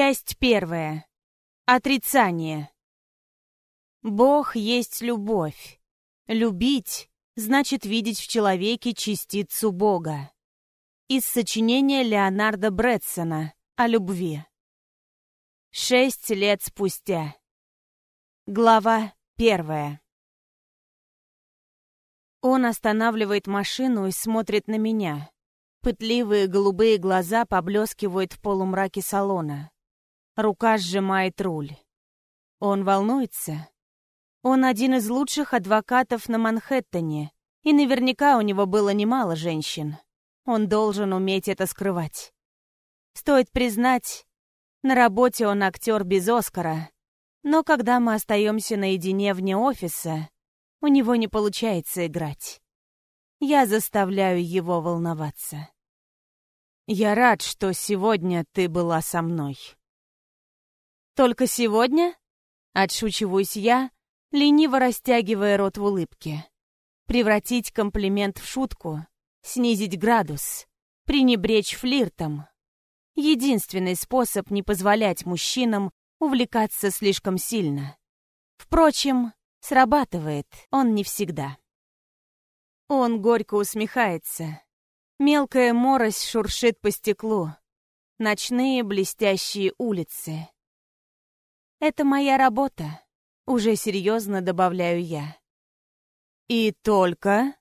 Часть первая. Отрицание. Бог есть любовь. Любить значит видеть в человеке частицу Бога. Из сочинения Леонарда Бретсона о любви. Шесть лет спустя. Глава первая. Он останавливает машину и смотрит на меня. Пытливые голубые глаза поблескивают в полумраке салона. Рука сжимает руль. Он волнуется. Он один из лучших адвокатов на Манхэттене, и наверняка у него было немало женщин. Он должен уметь это скрывать. Стоит признать, на работе он актер без Оскара, но когда мы остаемся наедине вне офиса, у него не получается играть. Я заставляю его волноваться. Я рад, что сегодня ты была со мной. «Только сегодня?» Отшучиваюсь я, лениво растягивая рот в улыбке. Превратить комплимент в шутку, снизить градус, пренебречь флиртом. Единственный способ не позволять мужчинам увлекаться слишком сильно. Впрочем, срабатывает он не всегда. Он горько усмехается. Мелкая морось шуршит по стеклу. Ночные блестящие улицы. Это моя работа. Уже серьезно добавляю я. И только...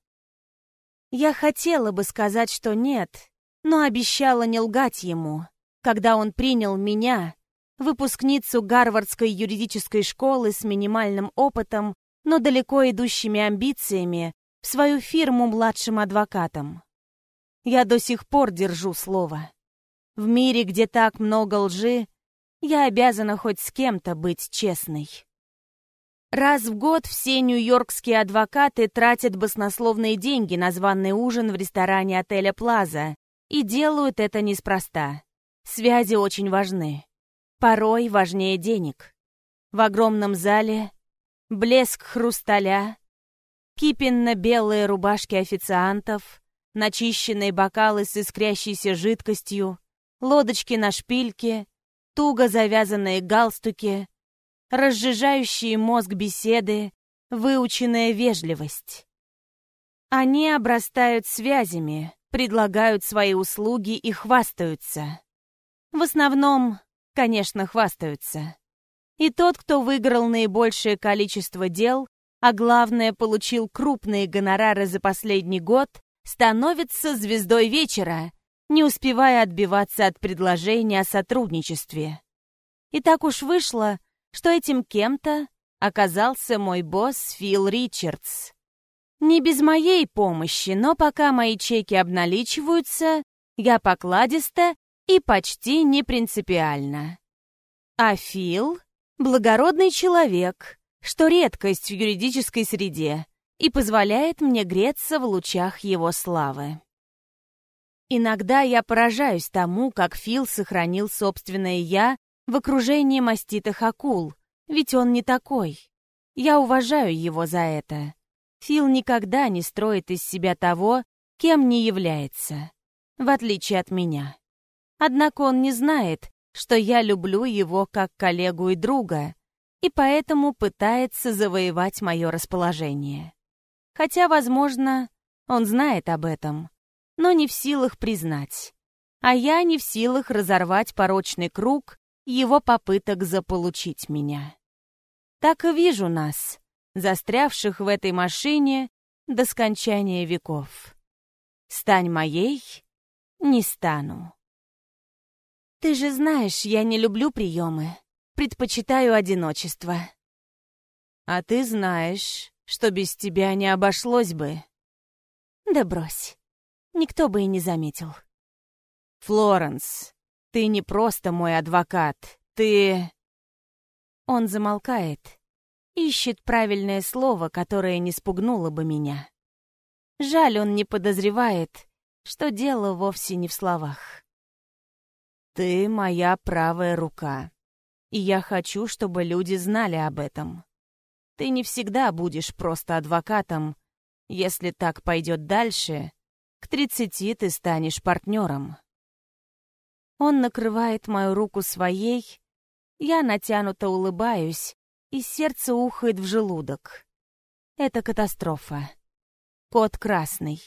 Я хотела бы сказать, что нет, но обещала не лгать ему, когда он принял меня, выпускницу Гарвардской юридической школы с минимальным опытом, но далеко идущими амбициями, в свою фирму младшим адвокатом. Я до сих пор держу слово. В мире, где так много лжи, я обязана хоть с кем-то быть честной. Раз в год все нью-йоркские адвокаты тратят баснословные деньги на званый ужин в ресторане отеля «Плаза» и делают это неспроста. Связи очень важны. Порой важнее денег. В огромном зале блеск хрусталя, кипенно-белые рубашки официантов, начищенные бокалы с искрящейся жидкостью, лодочки на шпильке, туго завязанные галстуки, разжижающие мозг беседы, выученная вежливость. Они обрастают связями, предлагают свои услуги и хвастаются. В основном, конечно, хвастаются. И тот, кто выиграл наибольшее количество дел, а главное, получил крупные гонорары за последний год, становится звездой вечера не успевая отбиваться от предложения о сотрудничестве. И так уж вышло, что этим кем-то оказался мой босс Фил Ричардс. Не без моей помощи, но пока мои чеки обналичиваются, я покладиста и почти не принципиально. А Фил — благородный человек, что редкость в юридической среде, и позволяет мне греться в лучах его славы. Иногда я поражаюсь тому, как Фил сохранил собственное «я» в окружении маститых акул, ведь он не такой. Я уважаю его за это. Фил никогда не строит из себя того, кем не является, в отличие от меня. Однако он не знает, что я люблю его как коллегу и друга, и поэтому пытается завоевать мое расположение. Хотя, возможно, он знает об этом, но не в силах признать. А я не в силах разорвать порочный круг его попыток заполучить меня. Так и вижу нас, застрявших в этой машине до скончания веков. Стань моей, не стану. Ты же знаешь, я не люблю приемы, предпочитаю одиночество. А ты знаешь, что без тебя не обошлось бы. Да брось никто бы и не заметил. «Флоренс, ты не просто мой адвокат, ты...» Он замолкает, ищет правильное слово, которое не спугнуло бы меня. Жаль, он не подозревает, что дело вовсе не в словах. «Ты моя правая рука, и я хочу, чтобы люди знали об этом. Ты не всегда будешь просто адвокатом. Если так пойдет дальше, к тридцати ты станешь партнером. Он накрывает мою руку своей, я натянуто улыбаюсь, и сердце ухает в желудок. Это катастрофа. Кот красный.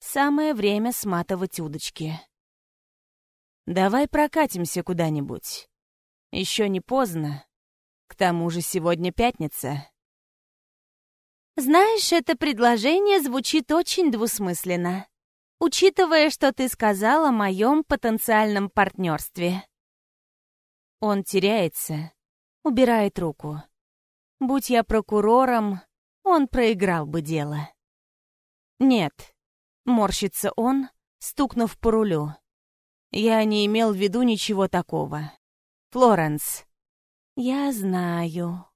Самое время сматывать удочки. Давай прокатимся куда-нибудь. Еще не поздно. К тому же сегодня пятница. Знаешь, это предложение звучит очень двусмысленно, учитывая, что ты сказал о моем потенциальном партнерстве. Он теряется, убирает руку. Будь я прокурором, он проиграл бы дело. Нет, морщится он, стукнув по рулю. Я не имел в виду ничего такого. Флоренс. Я знаю.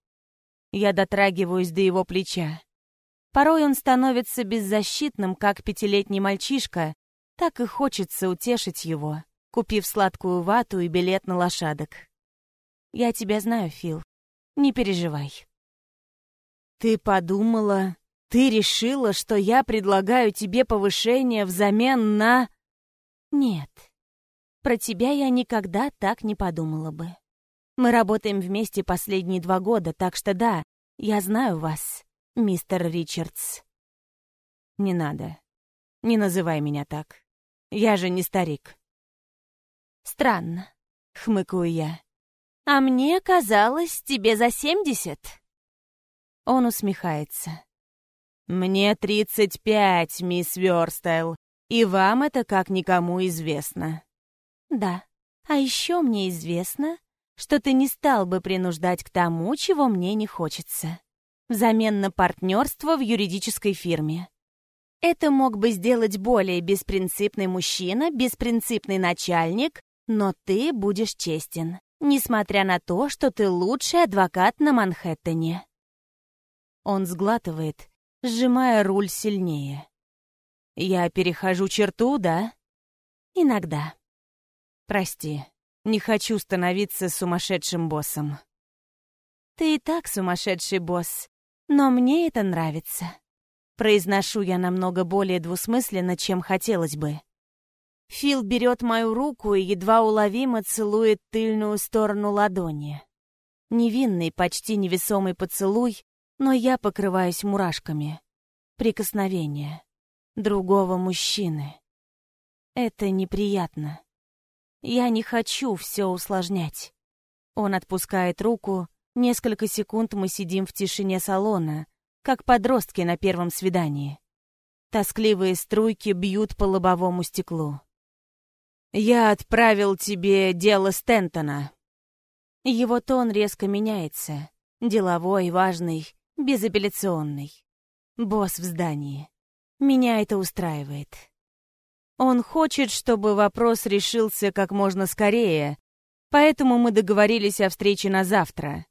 Я дотрагиваюсь до его плеча. Порой он становится беззащитным, как пятилетний мальчишка, так и хочется утешить его, купив сладкую вату и билет на лошадок. Я тебя знаю, Фил. Не переживай. Ты подумала, ты решила, что я предлагаю тебе повышение взамен на... Нет. Про тебя я никогда так не подумала бы. Мы работаем вместе последние два года, так что да, я знаю вас, мистер Ричардс. Не надо. Не называй меня так. Я же не старик. Странно, хмыкаю я. А мне казалось, тебе за семьдесят. Он усмехается. Мне тридцать пять, мисс Вёрстайл, и вам это как никому известно. Да. А еще мне известно, что ты не стал бы принуждать к тому, чего мне не хочется. Взамен на партнерство в юридической фирме. Это мог бы сделать более беспринципный мужчина, беспринципный начальник, но ты будешь честен, несмотря на то, что ты лучший адвокат на Манхэттене. Он сглатывает, сжимая руль сильнее. Я перехожу черту, да? Иногда. Прости, не хочу становиться сумасшедшим боссом. Ты и так сумасшедший босс, но мне это нравится. Произношу я намного более двусмысленно, чем хотелось бы. Фил берет мою руку и едва уловимо целует тыльную сторону ладони. Невинный, почти невесомый поцелуй, но я покрываюсь мурашками. Прикосновение. Другого мужчины. Это неприятно. Я не хочу все усложнять. Он отпускает руку. Несколько секунд мы сидим в тишине салона, как подростки на первом свидании. Тоскливые струйки бьют по лобовому стеклу. «Я отправил тебе дело Стентона». Его тон резко меняется. Деловой, важный, безапелляционный. Босс в здании. Меня это устраивает. Он хочет, чтобы вопрос решился как можно скорее, поэтому мы договорились о встрече на завтра.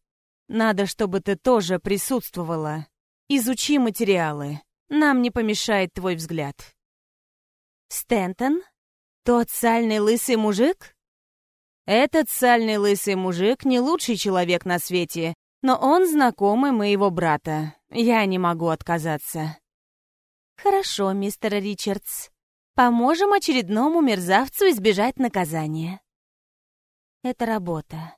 Надо, чтобы ты тоже присутствовала. Изучи материалы. Нам не помешает твой взгляд. Стентон? Тот сальный лысый мужик? Этот сальный лысый мужик не лучший человек на свете, но он знакомый моего брата. Я не могу отказаться. Хорошо, мистер Ричардс. Поможем очередному мерзавцу избежать наказания. Это работа.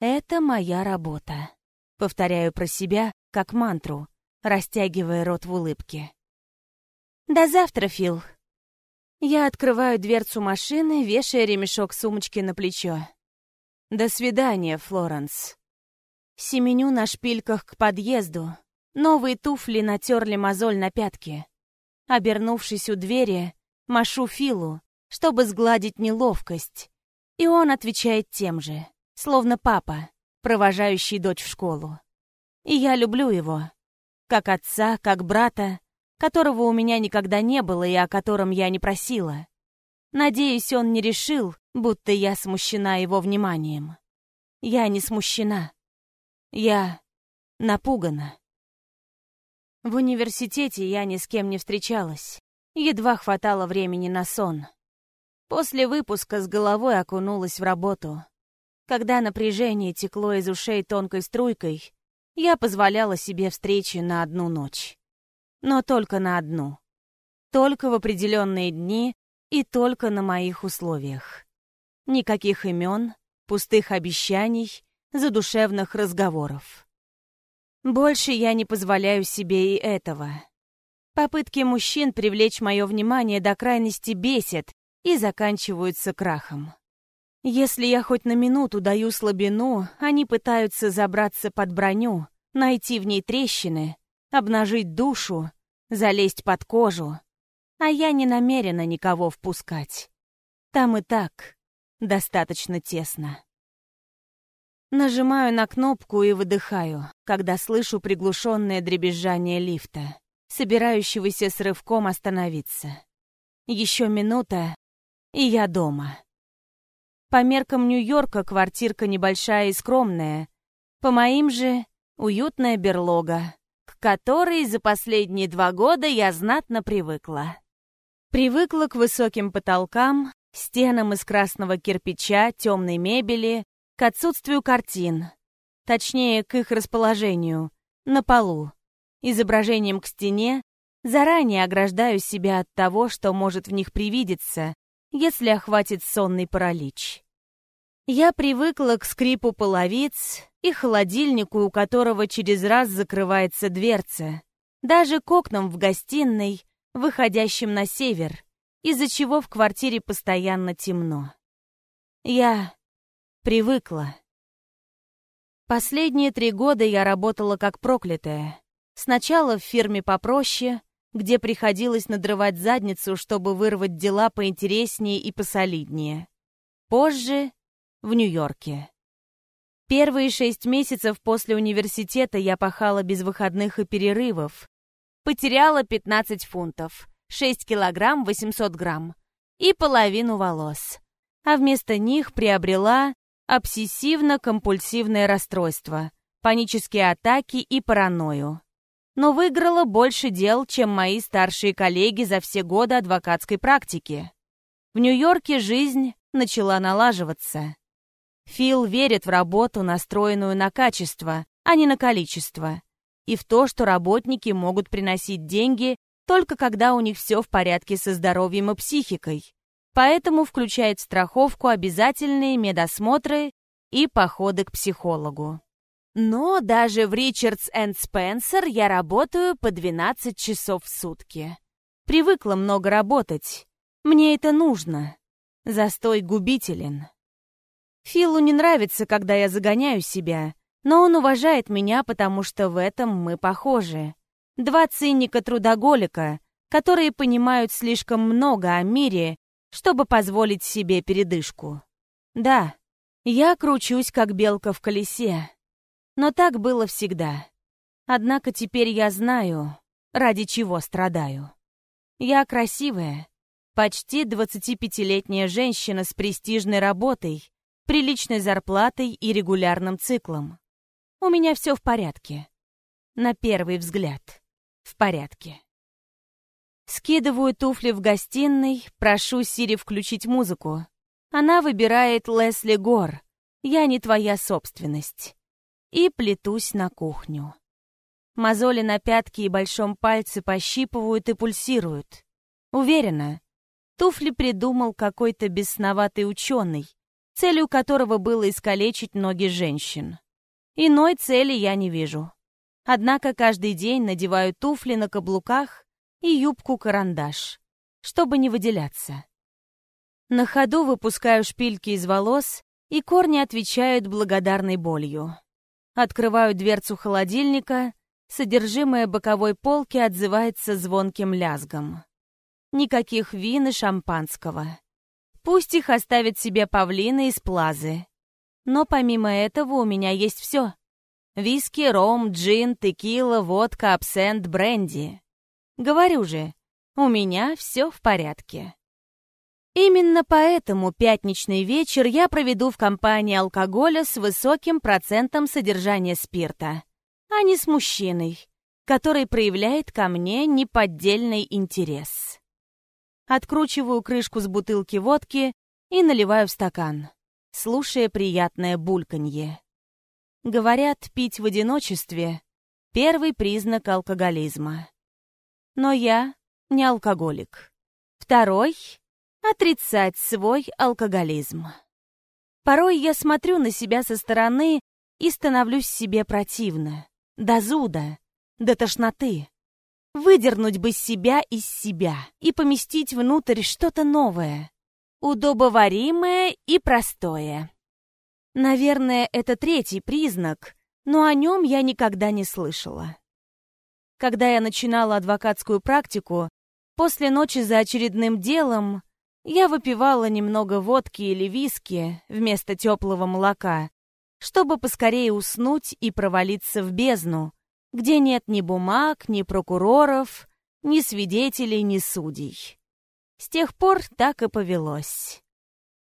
Это моя работа. Повторяю про себя, как мантру, растягивая рот в улыбке. До завтра, Фил. Я открываю дверцу машины, вешая ремешок сумочки на плечо. До свидания, Флоренс. Семеню на шпильках к подъезду. Новые туфли натерли мозоль на пятке. Обернувшись у двери, Машу Филу, чтобы сгладить неловкость. И он отвечает тем же, словно папа, провожающий дочь в школу. И я люблю его. Как отца, как брата, которого у меня никогда не было и о котором я не просила. Надеюсь, он не решил, будто я смущена его вниманием. Я не смущена. Я напугана. В университете я ни с кем не встречалась. Едва хватало времени на сон. После выпуска с головой окунулась в работу. Когда напряжение текло из ушей тонкой струйкой, я позволяла себе встречи на одну ночь. Но только на одну. Только в определенные дни и только на моих условиях. Никаких имен, пустых обещаний, задушевных разговоров. Больше я не позволяю себе и этого. Попытки мужчин привлечь мое внимание до крайности бесят и заканчиваются крахом. Если я хоть на минуту даю слабину, они пытаются забраться под броню, найти в ней трещины, обнажить душу, залезть под кожу. А я не намерена никого впускать. Там и так достаточно тесно. Нажимаю на кнопку и выдыхаю, когда слышу приглушенное дребезжание лифта, собирающегося с рывком остановиться. Еще минута, и я дома. По меркам Нью-Йорка квартирка небольшая и скромная, по моим же уютная берлога, к которой за последние два года я знатно привыкла. Привыкла к высоким потолкам, стенам из красного кирпича, темной мебели, к отсутствию картин, точнее, к их расположению, на полу, изображением к стене, заранее ограждаю себя от того, что может в них привидеться, если охватит сонный паралич. Я привыкла к скрипу половиц и холодильнику, у которого через раз закрывается дверца, даже к окнам в гостиной, выходящим на север, из-за чего в квартире постоянно темно. Я Привыкла. Последние три года я работала как проклятая. Сначала в фирме попроще, где приходилось надрывать задницу, чтобы вырвать дела поинтереснее и посолиднее. Позже — в Нью-Йорке. Первые шесть месяцев после университета я пахала без выходных и перерывов. Потеряла 15 фунтов, 6 килограмм 800 грамм и половину волос. А вместо них приобрела обсессивно-компульсивное расстройство, панические атаки и паранойю. Но выиграла больше дел, чем мои старшие коллеги за все годы адвокатской практики. В Нью-Йорке жизнь начала налаживаться. Фил верит в работу, настроенную на качество, а не на количество, и в то, что работники могут приносить деньги только когда у них все в порядке со здоровьем и психикой, поэтому включает в страховку обязательные медосмотры и походы к психологу. Но даже в Ричардс энд Спенсер я работаю по 12 часов в сутки. Привыкла много работать. Мне это нужно. Застой губителен. Филу не нравится, когда я загоняю себя, но он уважает меня, потому что в этом мы похожи. Два циника-трудоголика, которые понимают слишком много о мире чтобы позволить себе передышку. Да, я кручусь, как белка в колесе. Но так было всегда. Однако теперь я знаю, ради чего страдаю. Я красивая, почти 25-летняя женщина с престижной работой, приличной зарплатой и регулярным циклом. У меня все в порядке. На первый взгляд, в порядке. Скидываю туфли в гостиной, прошу Сири включить музыку. Она выбирает Лесли Гор. Я не твоя собственность. И плетусь на кухню. Мозоли на пятке и большом пальце пощипывают и пульсируют. Уверена, туфли придумал какой-то бесноватый ученый, целью которого было искалечить ноги женщин. Иной цели я не вижу. Однако каждый день надеваю туфли на каблуках и юбку-карандаш, чтобы не выделяться. На ходу выпускаю шпильки из волос, и корни отвечают благодарной болью. Открываю дверцу холодильника, содержимое боковой полки отзывается звонким лязгом. Никаких вин и шампанского. Пусть их оставят себе павлины из плазы. Но помимо этого у меня есть все. Виски, ром, джин, текила, водка, абсент, бренди. Говорю же, у меня все в порядке. Именно поэтому пятничный вечер я проведу в компании алкоголя с высоким процентом содержания спирта, а не с мужчиной, который проявляет ко мне неподдельный интерес. Откручиваю крышку с бутылки водки и наливаю в стакан, слушая приятное бульканье. Говорят, пить в одиночестве — первый признак алкоголизма. Но я не алкоголик. Второй — отрицать свой алкоголизм. Порой я смотрю на себя со стороны и становлюсь себе противно. До зуда, до тошноты. Выдернуть бы себя из себя и поместить внутрь что-то новое, удобоваримое и простое. Наверное, это третий признак, но о нем я никогда не слышала. Когда я начинала адвокатскую практику, после ночи за очередным делом я выпивала немного водки или виски вместо теплого молока, чтобы поскорее уснуть и провалиться в бездну, где нет ни бумаг, ни прокуроров, ни свидетелей, ни судей. С тех пор так и повелось.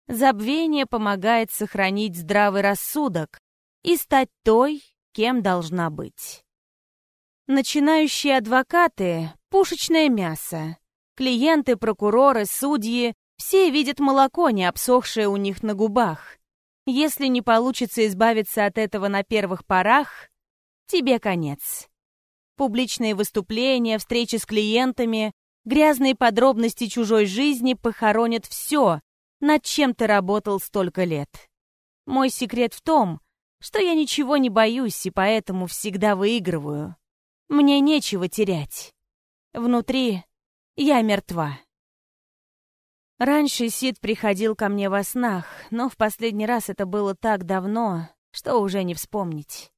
Забвение помогает сохранить здравый рассудок и стать той, кем должна быть. Начинающие адвокаты — пушечное мясо. Клиенты, прокуроры, судьи — все видят молоко, не обсохшее у них на губах. Если не получится избавиться от этого на первых порах, тебе конец. Публичные выступления, встречи с клиентами, грязные подробности чужой жизни похоронят все, над чем ты работал столько лет. Мой секрет в том, что я ничего не боюсь и поэтому всегда выигрываю. Мне нечего терять. Внутри я мертва. Раньше Сид приходил ко мне во снах, но в последний раз это было так давно, что уже не вспомнить.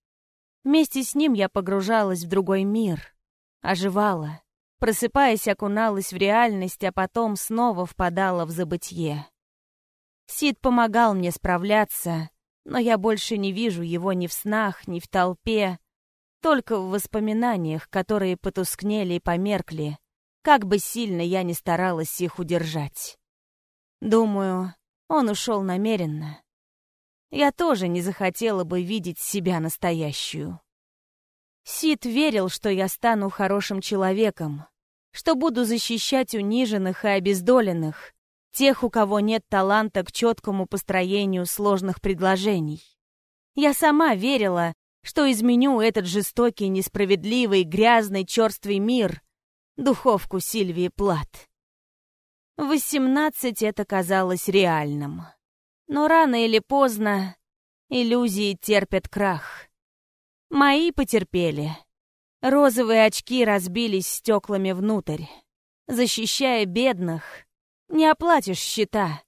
Вместе с ним я погружалась в другой мир, оживала, просыпаясь, окуналась в реальность, а потом снова впадала в забытье. Сид помогал мне справляться, но я больше не вижу его ни в снах, ни в толпе, только в воспоминаниях, которые потускнели и померкли, как бы сильно я ни старалась их удержать. Думаю, он ушел намеренно. Я тоже не захотела бы видеть себя настоящую. Сид верил, что я стану хорошим человеком, что буду защищать униженных и обездоленных, тех, у кого нет таланта к четкому построению сложных предложений. Я сама верила, что изменю этот жестокий, несправедливый, грязный, черствый мир, духовку Сильвии Плат. Восемнадцать это казалось реальным. Но рано или поздно иллюзии терпят крах. Мои потерпели. Розовые очки разбились стеклами внутрь. Защищая бедных, не оплатишь счета.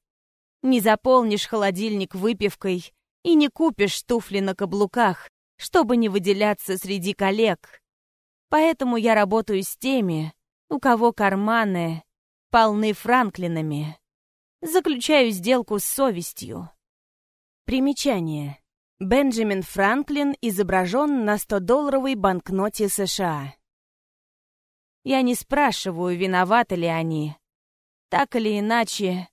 Не заполнишь холодильник выпивкой и не купишь туфли на каблуках, чтобы не выделяться среди коллег. Поэтому я работаю с теми, у кого карманы полны франклинами. Заключаю сделку с совестью. Примечание. Бенджамин Франклин изображен на 100-долларовой банкноте США. Я не спрашиваю, виноваты ли они. Так или иначе,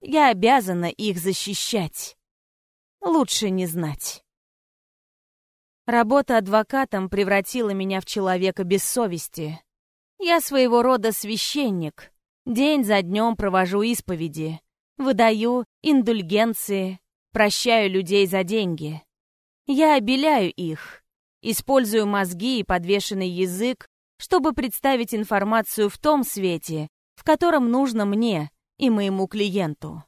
я обязана их защищать. Лучше не знать. Работа адвокатом превратила меня в человека без совести. Я своего рода священник, День за днем провожу исповеди, выдаю индульгенции, прощаю людей за деньги. Я обеляю их, использую мозги и подвешенный язык, чтобы представить информацию в том свете, в котором нужно мне и моему клиенту.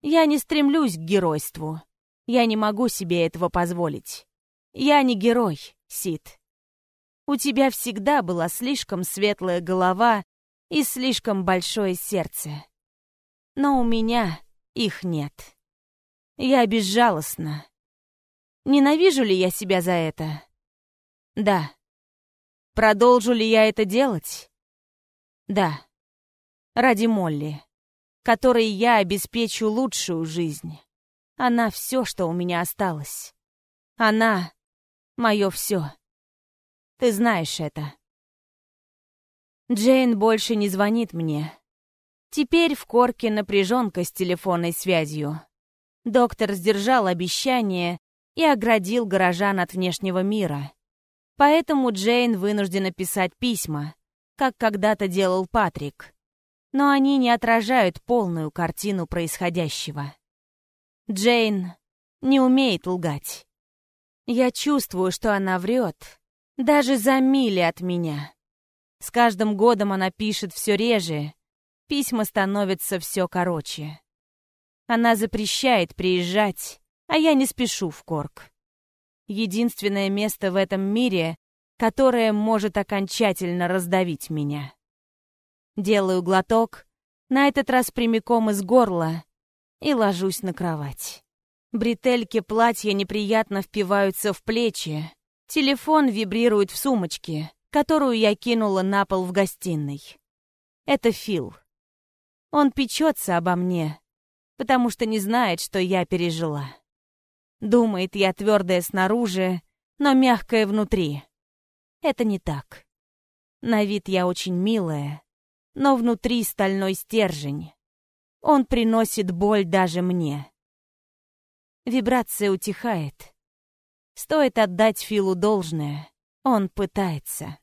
Я не стремлюсь к геройству. Я не могу себе этого позволить. Я не герой, Сид. У тебя всегда была слишком светлая голова и слишком большое сердце. Но у меня их нет. Я безжалостна. Ненавижу ли я себя за это? Да. Продолжу ли я это делать? Да. Ради Молли, которой я обеспечу лучшую жизнь. Она все, что у меня осталось. Она — мое все. Ты знаешь это. Джейн больше не звонит мне. Теперь в корке напряженка с телефонной связью. Доктор сдержал обещание и оградил горожан от внешнего мира. Поэтому Джейн вынуждена писать письма, как когда-то делал Патрик. Но они не отражают полную картину происходящего. Джейн не умеет лгать. Я чувствую, что она врет, даже за мили от меня. С каждым годом она пишет все реже, письма становятся все короче. Она запрещает приезжать А я не спешу в Корк. Единственное место в этом мире, которое может окончательно раздавить меня. Делаю глоток, на этот раз прямиком из горла, и ложусь на кровать. Бретельки платья неприятно впиваются в плечи. Телефон вибрирует в сумочке, которую я кинула на пол в гостиной. Это Фил. Он печется обо мне, потому что не знает, что я пережила. Думает, я твердая снаружи, но мягкая внутри. Это не так. На вид я очень милая, но внутри стальной стержень. Он приносит боль даже мне. Вибрация утихает. Стоит отдать Филу должное. Он пытается.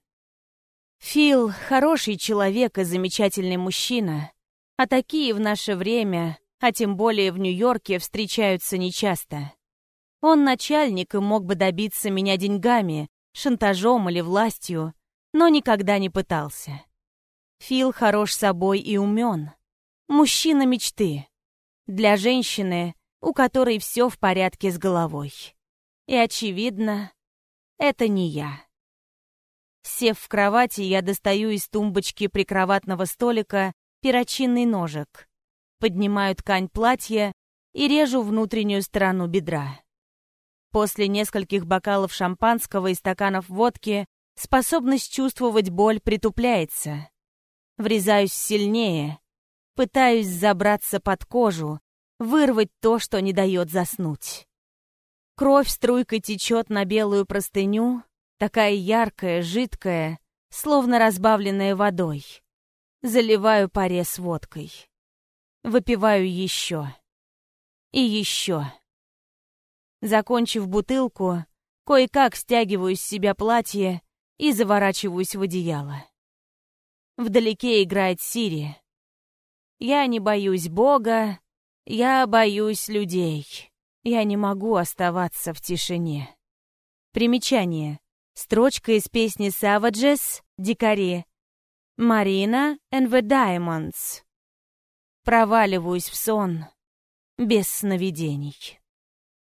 Фил — хороший человек и замечательный мужчина, а такие в наше время, а тем более в Нью-Йорке, встречаются нечасто. Он начальник и мог бы добиться меня деньгами, шантажом или властью, но никогда не пытался. Фил хорош собой и умен. Мужчина мечты. Для женщины, у которой все в порядке с головой. И, очевидно, это не я. Сев в кровати, я достаю из тумбочки прикроватного столика перочинный ножик, поднимаю ткань платья и режу внутреннюю сторону бедра. После нескольких бокалов шампанского и стаканов водки способность чувствовать боль притупляется. Врезаюсь сильнее, пытаюсь забраться под кожу, вырвать то, что не дает заснуть. Кровь струйкой течет на белую простыню, такая яркая, жидкая, словно разбавленная водой. Заливаю порез водкой. Выпиваю еще. И еще. Закончив бутылку, кое-как стягиваю с себя платье и заворачиваюсь в одеяло. Вдалеке играет Сири. Я не боюсь Бога, я боюсь людей. Я не могу оставаться в тишине. Примечание. Строчка из песни Savages «Дикари». Марина and the Diamonds. Проваливаюсь в сон без сновидений.